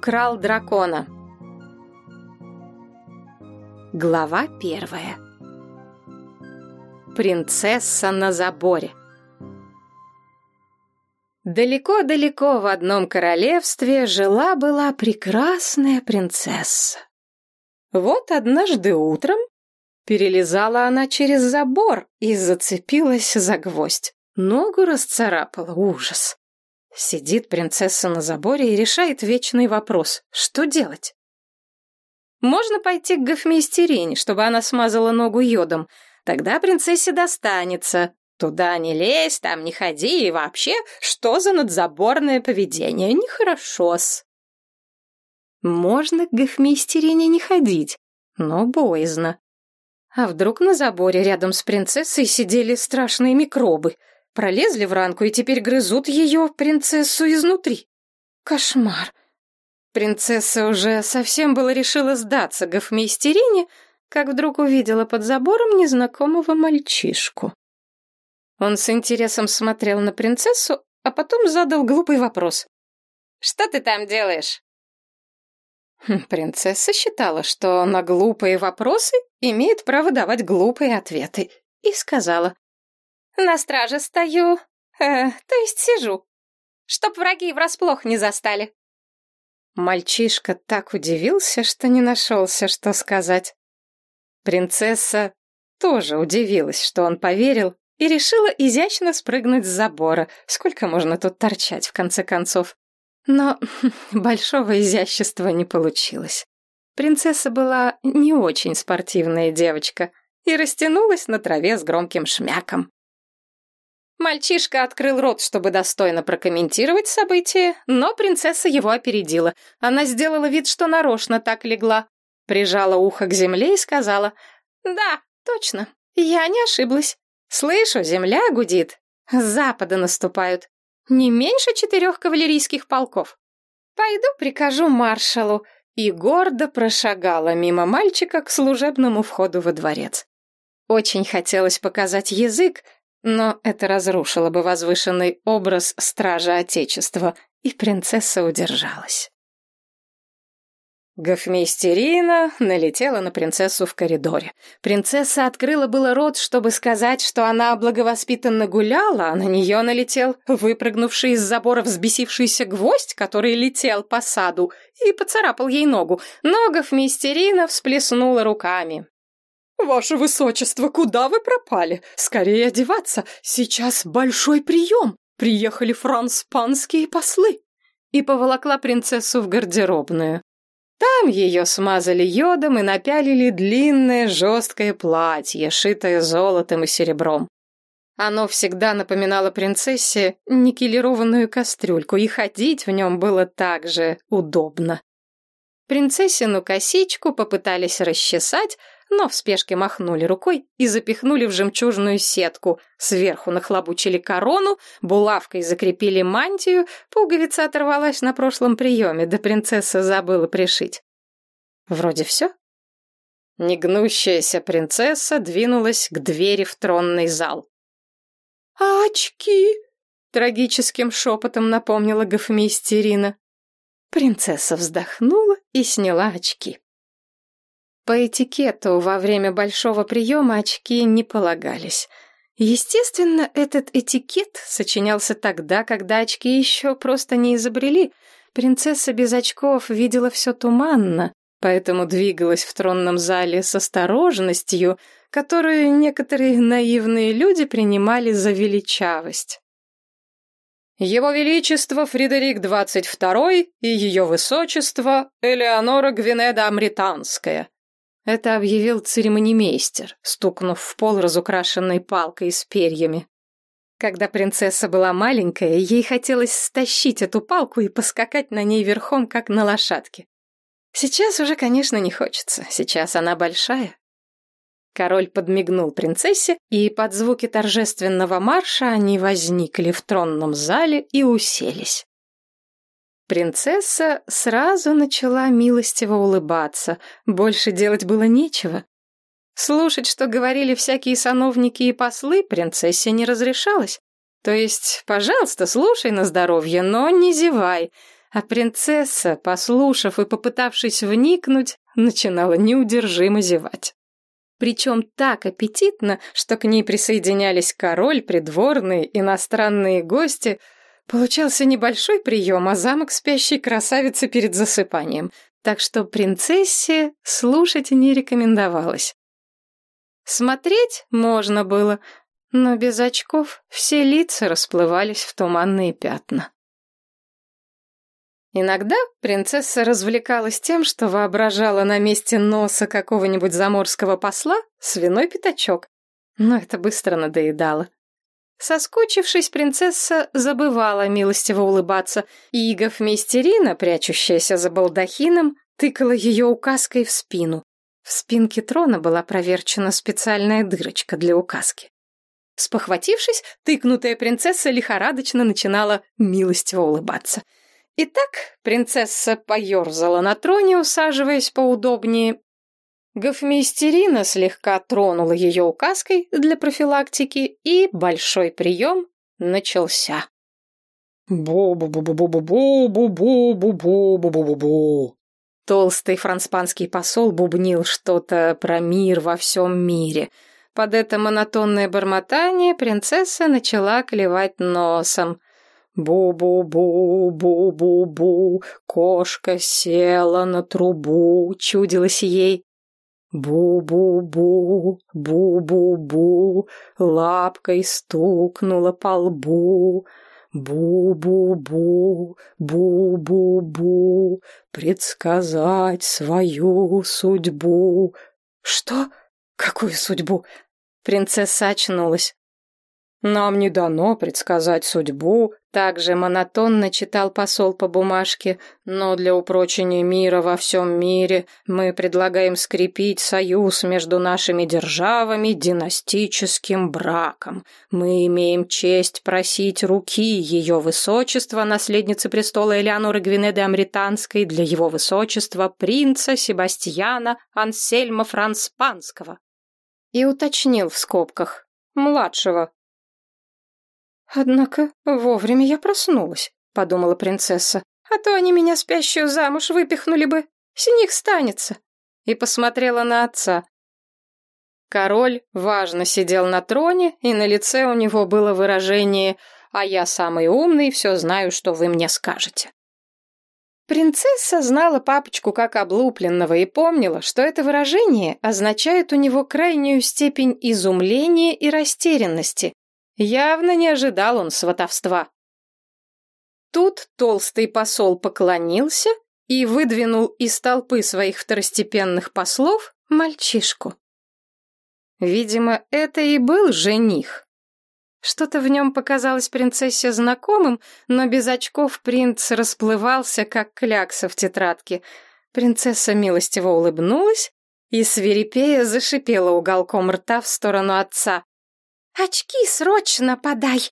украл дракона? Глава первая. Принцесса на заборе. Далеко-далеко в одном королевстве жила-была прекрасная принцесса. Вот однажды утром перелезала она через забор и зацепилась за гвоздь. Ногу расцарапала, ужас. Сидит принцесса на заборе и решает вечный вопрос. Что делать? Можно пойти к гофмейстерине, чтобы она смазала ногу йодом. Тогда принцессе достанется. Туда не лезь, там не ходи, и вообще, что за надзаборное поведение? Нехорошо-с. Можно к гофмейстерине не ходить, но боязно. А вдруг на заборе рядом с принцессой сидели страшные микробы — Пролезли в ранку и теперь грызут ее, принцессу, изнутри. Кошмар. Принцесса уже совсем было решила сдаться гофмейстерине, как вдруг увидела под забором незнакомого мальчишку. Он с интересом смотрел на принцессу, а потом задал глупый вопрос. «Что ты там делаешь?» хм, Принцесса считала, что на глупые вопросы имеет право давать глупые ответы, и сказала. На страже стою, э, то есть сижу, чтоб враги врасплох не застали. Мальчишка так удивился, что не нашелся, что сказать. Принцесса тоже удивилась, что он поверил, и решила изящно спрыгнуть с забора. Сколько можно тут торчать, в конце концов? Но большого изящества не получилось. Принцесса была не очень спортивная девочка и растянулась на траве с громким шмяком. Мальчишка открыл рот, чтобы достойно прокомментировать событие, но принцесса его опередила. Она сделала вид, что нарочно так легла. Прижала ухо к земле и сказала, «Да, точно, я не ошиблась. Слышу, земля гудит. С запада наступают. Не меньше четырех кавалерийских полков. Пойду прикажу маршалу». И гордо прошагала мимо мальчика к служебному входу во дворец. Очень хотелось показать язык, но это разрушило бы возвышенный образ стража Отечества, и принцесса удержалась. Гофмейстерина налетела на принцессу в коридоре. Принцесса открыла было рот, чтобы сказать, что она благовоспитанно гуляла, а на нее налетел выпрыгнувший из забора взбесившийся гвоздь, который летел по саду, и поцарапал ей ногу. Но Гофмейстерина всплеснула руками. «Ваше высочество, куда вы пропали? Скорее одеваться, сейчас большой прием! Приехали франспанские послы!» И поволокла принцессу в гардеробную. Там ее смазали йодом и напялили длинное жесткое платье, шитое золотом и серебром. Оно всегда напоминало принцессе никелированную кастрюльку, и ходить в нем было так же удобно. Принцессину косичку попытались расчесать, но в спешке махнули рукой и запихнули в жемчужную сетку. Сверху нахлобучили корону, булавкой закрепили мантию, пуговица оторвалась на прошлом приеме, да принцесса забыла пришить. Вроде все. Негнущаяся принцесса двинулась к двери в тронный зал. «А очки?» — трагическим шепотом напомнила гофмейстерина. Принцесса вздохнула и сняла очки. По этикету во время большого приема очки не полагались. Естественно, этот этикет сочинялся тогда, когда очки еще просто не изобрели. Принцесса без очков видела все туманно, поэтому двигалась в тронном зале с осторожностью, которую некоторые наивные люди принимали за величавость. Его Величество Фредерик XXII и Ее Высочество Элеонора Гвинеда Амританская, это объявил церемонимейстер, стукнув в пол разукрашенной палкой с перьями. Когда принцесса была маленькая, ей хотелось стащить эту палку и поскакать на ней верхом, как на лошадке. Сейчас уже, конечно, не хочется. Сейчас она большая. Король подмигнул принцессе, и под звуки торжественного марша они возникли в тронном зале и уселись. Принцесса сразу начала милостиво улыбаться, больше делать было нечего. Слушать, что говорили всякие сановники и послы, принцессе не разрешалось. То есть, пожалуйста, слушай на здоровье, но не зевай. а принцесса, послушав и попытавшись вникнуть, начинала неудержимо зевать. Причем так аппетитно, что к ней присоединялись король, придворные, иностранные гости. Получался небольшой прием, а замок спящей красавицы перед засыпанием. Так что принцессе слушать не рекомендовалось. Смотреть можно было, но без очков все лица расплывались в туманные пятна. Иногда принцесса развлекалась тем, что воображала на месте носа какого-нибудь заморского посла свиной пятачок, но это быстро надоедало. Соскучившись, принцесса забывала милостиво улыбаться, и Гофмейстерина, прячущаяся за балдахином, тыкала ее указкой в спину. В спинке трона была проверчена специальная дырочка для указки. Спохватившись, тыкнутая принцесса лихорадочно начинала милостиво улыбаться — Итак, принцесса поерзала на троне, усаживаясь поудобнее. Гофмейстерина слегка тронула ее указкой для профилактики, и большой прием начался. Бу-бу-бу-бу-бу-бу-бу-бу-бу-бу-бу-бу-бу. Толстый франспанский посол бубнил что-то про мир во всем мире. Под это монотонное бормотание принцесса начала клевать носом. «Бу-бу-бу, бу-бу-бу, кошка села на трубу», — чудилось ей. «Бу-бу-бу, бу-бу-бу, лапкой стукнула по лбу». Бу-бу-бу, бу-бу-бу, предсказать свою судьбу. Что? Какую судьбу? Принцесса очнулась. «Нам не дано предсказать судьбу», — также монотонно читал посол по бумажке, «но для упрочения мира во всем мире мы предлагаем скрепить союз между нашими державами династическим браком. Мы имеем честь просить руки ее высочества, наследницы престола Элеоноры Гвинеды Амританской, для его высочества принца Себастьяна Ансельма Франспанского». И уточнил в скобках «младшего». «Однако вовремя я проснулась», — подумала принцесса. «А то они меня спящую замуж выпихнули бы. С них станется». И посмотрела на отца. Король важно сидел на троне, и на лице у него было выражение «А я самый умный, все знаю, что вы мне скажете». Принцесса знала папочку как облупленного и помнила, что это выражение означает у него крайнюю степень изумления и растерянности, Явно не ожидал он сватовства. Тут толстый посол поклонился и выдвинул из толпы своих второстепенных послов мальчишку. Видимо, это и был жених. Что-то в нем показалось принцессе знакомым, но без очков принц расплывался, как клякса в тетрадке. Принцесса милостиво улыбнулась и свирепея зашипела уголком рта в сторону отца. «Очки срочно подай!»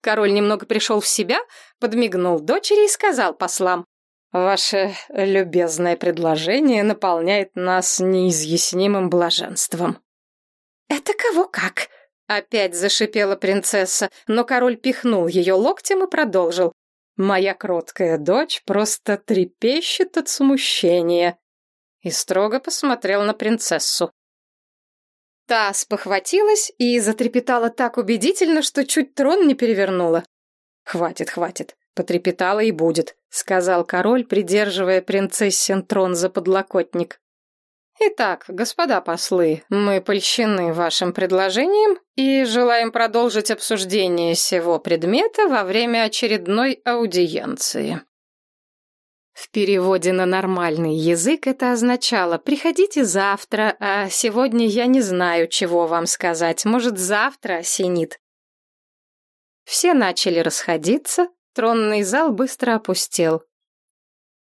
Король немного пришел в себя, подмигнул дочери и сказал послам, «Ваше любезное предложение наполняет нас неизъяснимым блаженством». «Это кого как?» Опять зашипела принцесса, но король пихнул ее локтем и продолжил. «Моя кроткая дочь просто трепещет от смущения». И строго посмотрел на принцессу. Та спохватилась и затрепетала так убедительно, что чуть трон не перевернула. «Хватит, хватит, потрепетала и будет», — сказал король, придерживая принцессин трон за подлокотник. «Итак, господа послы, мы польщены вашим предложением и желаем продолжить обсуждение сего предмета во время очередной аудиенции». В переводе на нормальный язык это означало «приходите завтра, а сегодня я не знаю, чего вам сказать, может, завтра осенит». Все начали расходиться, тронный зал быстро опустел.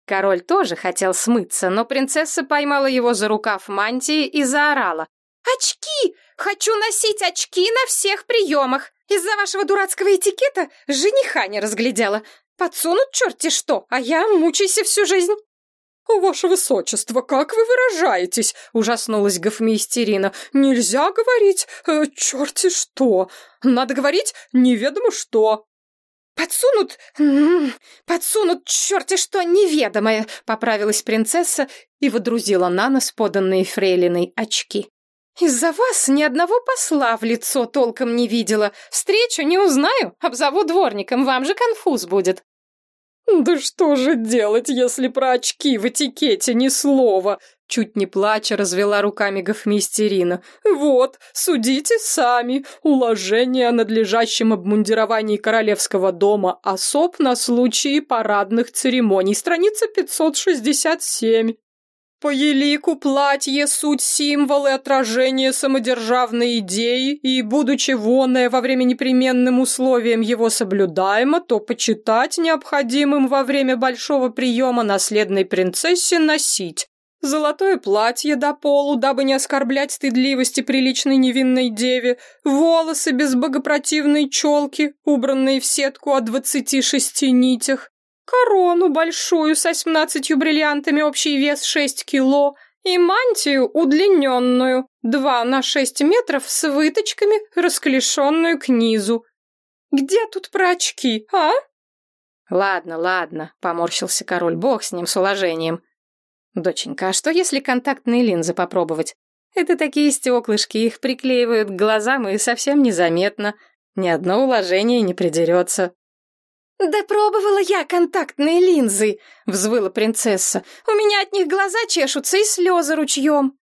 Король тоже хотел смыться, но принцесса поймала его за рукав мантии и заорала. «Очки! Хочу носить очки на всех приемах! Из-за вашего дурацкого этикета жениха не разглядела. Подсунут черти что, а я мучайся всю жизнь. «Ваше высочество, как вы выражаетесь?» — ужаснулась гофмейстерина. «Нельзя говорить э, черти что. Надо говорить неведомо что». подсунут... подсунут черти что неведомое!» — поправилась принцесса и водрузила на нос поданные фрейлиной очки. «Из-за вас ни одного посла в лицо толком не видела. Встречу не узнаю, обзову дворником, вам же конфуз будет». «Да что же делать, если про очки в этикете ни слова?» Чуть не плача развела руками гофмистерина. «Вот, судите сами. Уложение о надлежащем обмундировании королевского дома особ на случаи парадных церемоний. Страница 567». По елику платье — суть символы отражения самодержавной идеи, и, будучи вонное во время непременным условием его соблюдаемо, то почитать необходимым во время большого приема наследной принцессе носить. Золотое платье до полу, дабы не оскорблять стыдливости приличной невинной деве, волосы без богопротивной челки, убранные в сетку о двадцати шести нитях, корону большую со семнадцатью бриллиантами, общий вес шесть кило, и мантию удлиненную, два на шесть метров с выточками, расклешенную к низу. Где тут про очки, а? Ладно, ладно, поморщился король, бог с ним, с уложением. Доченька, а что если контактные линзы попробовать? Это такие стеклышки, их приклеивают к глазам и совсем незаметно. Ни одно уложение не придерется. «Да пробовала я контактные линзы!» — взвыла принцесса. «У меня от них глаза чешутся и слезы ручьем!»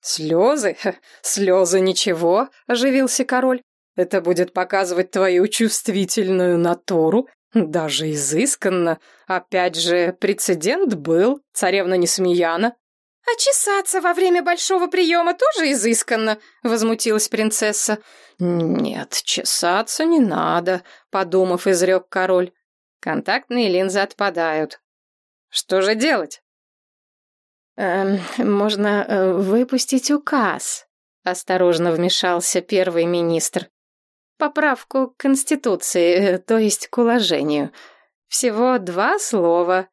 «Слезы? слезы ничего!» — оживился король. «Это будет показывать твою чувствительную натуру, даже изысканно. Опять же, прецедент был, царевна Несмеяна». «А чесаться во время большого приема тоже изысканно?» — возмутилась принцесса. «Нет, чесаться не надо», — подумав, изрек король. «Контактные линзы отпадают. Что же делать?» «Эм, можно э, выпустить указ», — осторожно вмешался первый министр. «Поправку к Конституции, э, то есть к уложению. Всего два слова.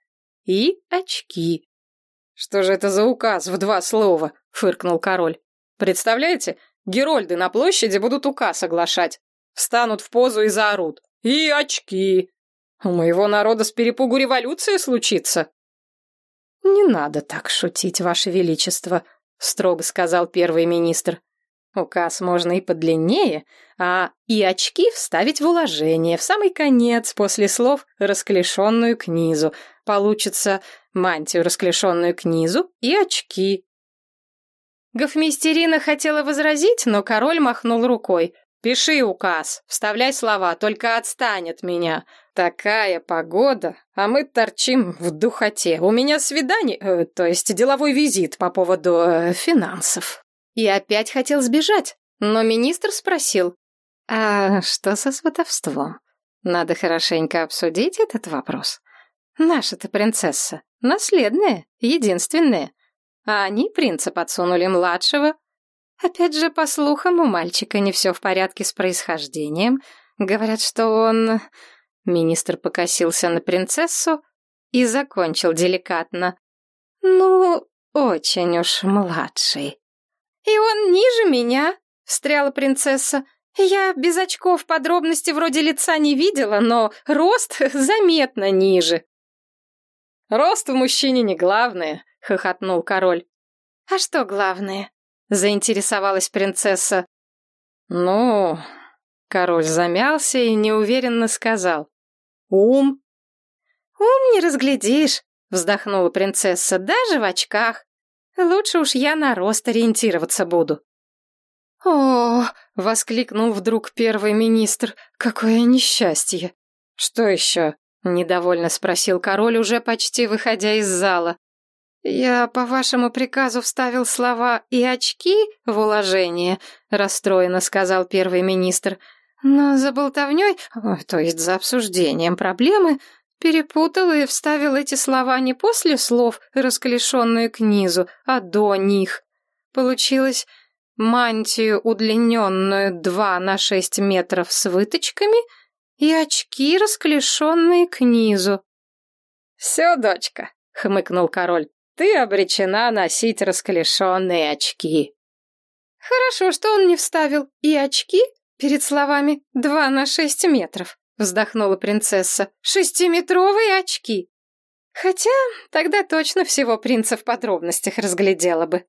И очки». «Что же это за указ в два слова?» — фыркнул король. «Представляете, Герольды на площади будут указ оглашать. Встанут в позу и заорут. И очки. У моего народа с перепугу революция случится. «Не надо так шутить, Ваше Величество», — строго сказал первый министр. «Указ можно и подлиннее, а и очки вставить в уложение, в самый конец, после слов «расклешенную к низу». Получится мантию, расклешенную к низу, и очки, Гофмистерина хотела возразить, но король махнул рукой. «Пиши указ, вставляй слова, только отстань от меня. Такая погода, а мы торчим в духоте. У меня свидание, э, то есть деловой визит по поводу э, финансов». И опять хотел сбежать, но министр спросил. «А что со сватовством? Надо хорошенько обсудить этот вопрос. Наша-то принцесса, наследная, единственная. А они принца подсунули младшего. Опять же, по слухам, у мальчика не все в порядке с происхождением. Говорят, что он... Министр покосился на принцессу и закончил деликатно. Ну, очень уж младший. И он ниже меня, встряла принцесса. Я без очков подробности вроде лица не видела, но рост заметно ниже. Рост в мужчине не главное, — хохотнул король. «А что главное?» — заинтересовалась принцесса. «Ну...» — король замялся и неуверенно сказал. «Ум». «Ум не разглядишь», — вздохнула принцесса, — «даже в очках. Лучше уж я на рост ориентироваться буду». «О!» — воскликнул вдруг первый министр. «Какое несчастье!» «Что еще?» — недовольно спросил король, уже почти выходя из зала. «Я по вашему приказу вставил слова «и очки» в уложение», — расстроенно сказал первый министр. «Но за болтовней, то есть за обсуждением проблемы, перепутал и вставил эти слова не после слов, расклешенные к низу, а до них. Получилось мантию, удлиненную два на шесть метров с выточками, и очки, расклешенные к низу». «Все, дочка», — хмыкнул король ты обречена носить расклешенные очки». «Хорошо, что он не вставил и очки перед словами «два на шесть метров», вздохнула принцесса. «Шестиметровые очки!» Хотя тогда точно всего принца в подробностях разглядела бы.